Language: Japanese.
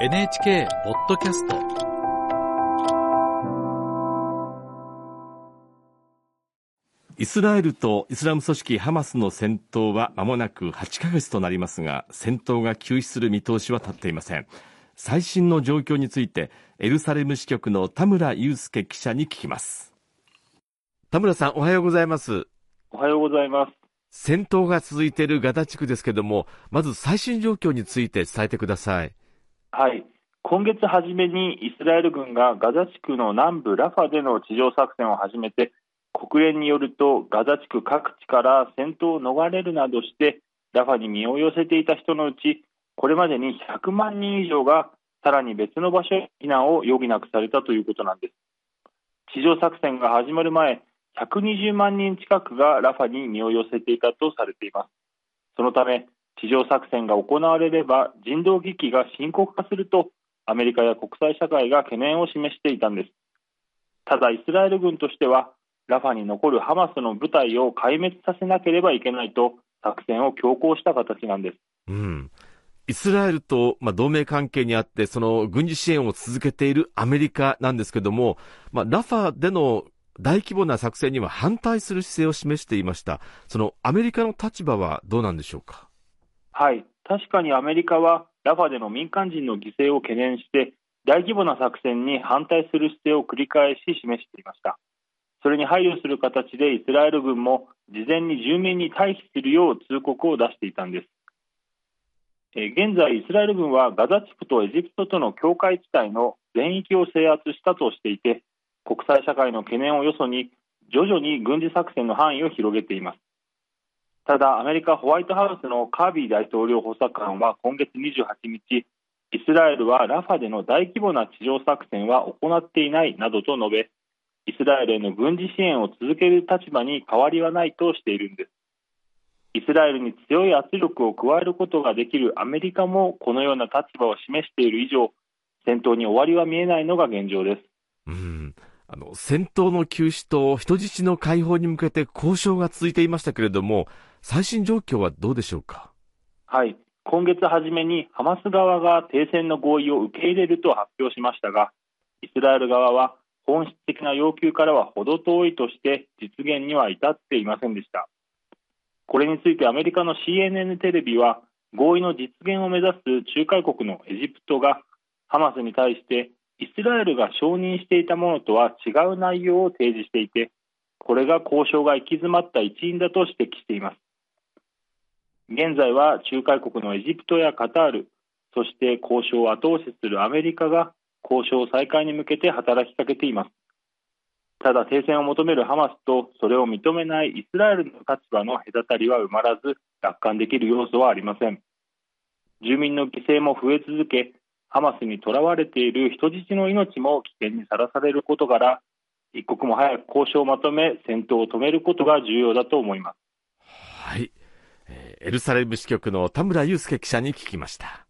NHK ポッドキャスト。イスラエルとイスラム組織ハマスの戦闘は間もなく8ヶ月となりますが戦闘が休止する見通しは立っていません。最新の状況についてエルサレム支局の田村祐介記者に聞きます。田村さんおはようございます。おはようございます。戦闘が続いているガザ地区ですけれどもまず最新状況について伝えてくださいはい。今月初めにイスラエル軍がガザ地区の南部ラファでの地上作戦を始めて国連によるとガザ地区各地から戦闘を逃れるなどしてラファに身を寄せていた人のうちこれまでに100万人以上がさらに別の場所へ避難を余儀なくされたということなんです。地上作戦が始まる前120万人近くがラファに身を寄せていたとされています。そのため地上作戦が行われれば人道危機が深刻化するとアメリカや国際社会が懸念を示していたんですただイスラエル軍としてはラファに残るハマスの部隊を壊滅させなければいけないと作戦を強行した形なんです。うん。イスラエルと、まあ、同盟関係にあって、その軍事支援を続けているアメリカなんですけども、まあ、ラファでの大規模な作戦には反対する姿勢を示していました。そのアメリカの立場はどうなんでしょうか？はい。確かにアメリカはラファでの民間人の犠牲を懸念して、大規模な作戦に反対する姿勢を繰り返し示していました。それに配慮する形でイスラエル軍も事前に住民に退避するよう通告を出していたんです。現在、イスラエル軍はガザ地区とエジプトとの境界地帯の全域を制圧したとしていて国際社会の懸念をよそに徐々に軍事作戦の範囲を広げていますただアメリカホワイトハウスのカービー大統領補佐官は今月28日イスラエルはラファでの大規模な地上作戦は行っていないなどと述べイスラエルへの軍事支援を続ける立場に変わりはないとしているんです。イスラエルに強い圧力を加えることができるアメリカもこのような立場を示している以上戦闘に終わりは見えないのが現状です。あの戦闘の休止と人質の解放に向けて交渉が続いていましたけれども最新状況はどうでしょうか？はい。今月初めにハマス側が停戦の合意を受け入れると発表しましたがイスラエル側は本質的な要求からは程遠いとして実現には至っていませんでした。これについてアメリカの CNN テレビは合意の実現を目指す仲介国のエジプトがハマスに対してイスラエルが承認していたものとは違う内容を提示していてこれが交渉が行き詰まった一因だと指摘しています。現在は仲介国のエジプトやカタールそして交渉を後押しするアメリカが交渉再開に向けて働きかけています。ただ停戦を求めるハマスとそれを認めないイスラエルの立場の隔たりは埋まらず楽観できる要素はありません。住民の犠牲も増え続けハマスにとらわれている人質の命も危険にさらされることから一刻も早く交渉をまとめ戦闘を止めることが重要だと思います。はい、エルサレム支局の田村祐介記者に聞きました。